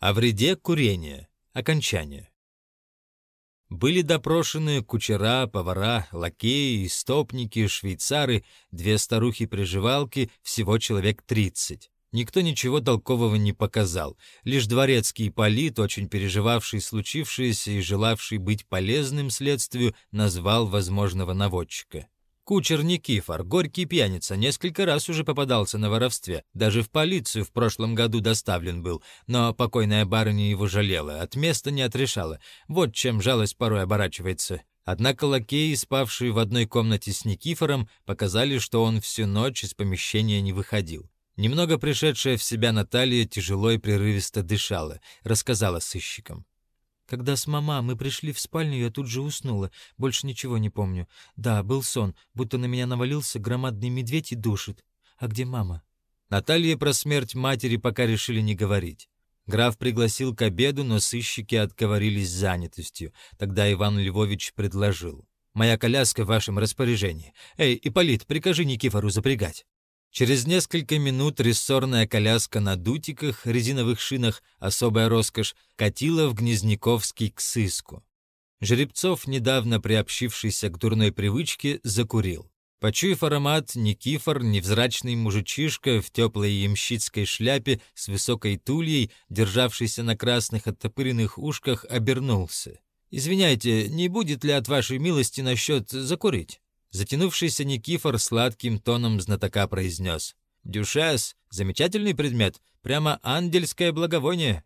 О вреде курения. Окончание. Были допрошены кучера, повара, лакеи, стопники, швейцары, две старухи-приживалки, всего человек тридцать. Никто ничего толкового не показал. Лишь дворецкий Полит, очень переживавший случившееся и желавший быть полезным следствию, назвал возможного наводчика. Кучер Никифор, горький пьяница, несколько раз уже попадался на воровстве. Даже в полицию в прошлом году доставлен был. Но покойная барыня его жалела, от места не отрешала. Вот чем жалость порой оборачивается. Однако лакеи, спавшие в одной комнате с Никифором, показали, что он всю ночь из помещения не выходил. Немного пришедшая в себя Наталья тяжело и прерывисто дышала, рассказала сыщикам. Когда с мама мы пришли в спальню, я тут же уснула. Больше ничего не помню. Да, был сон, будто на меня навалился громадный медведь и душит. А где мама?» Наталья про смерть матери пока решили не говорить. Граф пригласил к обеду, но сыщики отговорились занятостью. Тогда Иван Львович предложил. «Моя коляска в вашем распоряжении. Эй, Ипполит, прикажи Никифору запрягать». Через несколько минут рессорная коляска на дутиках, резиновых шинах, особая роскошь, катила в Гнезняковский к сыску. Жеребцов, недавно приобщившийся к дурной привычке, закурил. Почуяв аромат, Никифор, невзрачный мужичишка в теплой ямщицкой шляпе с высокой тульей, державшийся на красных оттопыренных ушках, обернулся. «Извиняйте, не будет ли от вашей милости насчет закурить?» Затянувшийся Никифор сладким тоном знатока произнес. «Дюшес — замечательный предмет, прямо ангельское благовоние».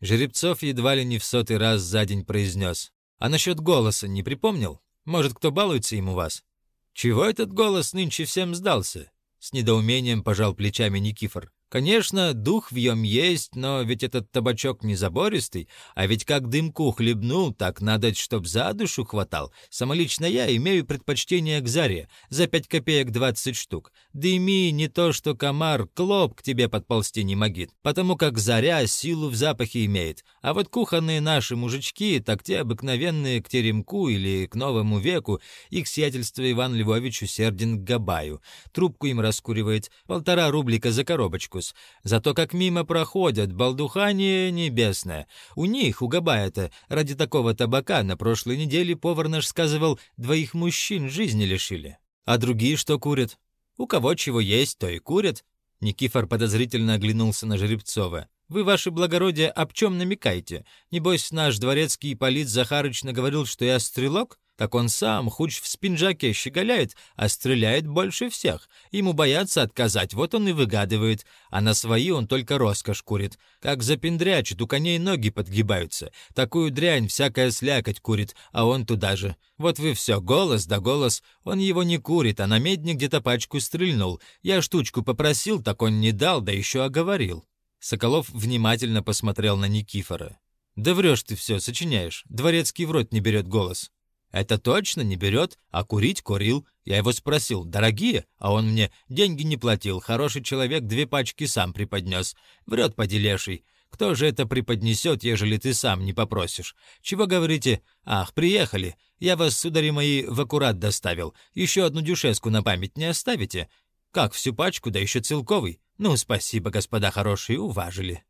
Жеребцов едва ли не в сотый раз за день произнес. «А насчет голоса не припомнил? Может, кто балуется им у вас?» «Чего этот голос нынче всем сдался?» С недоумением пожал плечами Никифор. Конечно, дух в нем есть, но ведь этот табачок не забористый, а ведь как дымку хлебнул, так надо, чтоб за душу хватал. Самолично я имею предпочтение к заре, за пять копеек двадцать штук. Дыми не то, что комар, клоп к тебе подползти не могит, потому как заря силу в запахе имеет. А вот кухонные наши мужички, так те обыкновенные к теремку или к новому веку, их сиятельство Иван Львович усерден к габаю. Трубку им раскуривает, полтора рублика за коробочку фокус. Зато как мимо проходят, балдухание небесное. У них, у Габая-то, ради такого табака на прошлой неделе повар наш сказывал, двоих мужчин жизни лишили. А другие что курят? У кого чего есть, то и курят. Никифор подозрительно оглянулся на Жеребцова. «Вы, ваше благородие, об чем намекаете? Небось, наш дворецкий Полит Захарыч наговорил, что я стрелок? Так он сам, хуч в спинжаке, щеголяет, а стреляет больше всех. Ему боятся отказать, вот он и выгадывает. А на свои он только роскошь курит. Как запендрячит, у коней ноги подгибаются. Такую дрянь всякая слякоть курит, а он туда же. Вот вы все, голос да голос. Он его не курит, а на медне где-то пачку стрельнул. Я штучку попросил, так он не дал, да еще оговорил». Соколов внимательно посмотрел на Никифора. «Да врешь ты все, сочиняешь. Дворецкий в рот не берет голос». Это точно не берет, а курить курил. Я его спросил, дорогие? А он мне деньги не платил. Хороший человек две пачки сам преподнес. Врет поделеший. Кто же это преподнесет, ежели ты сам не попросишь? Чего говорите? Ах, приехали. Я вас, судари мои, в аккурат доставил. Еще одну дюшеску на память не оставите? Как, всю пачку, да еще целковый? Ну, спасибо, господа хорошие, уважили.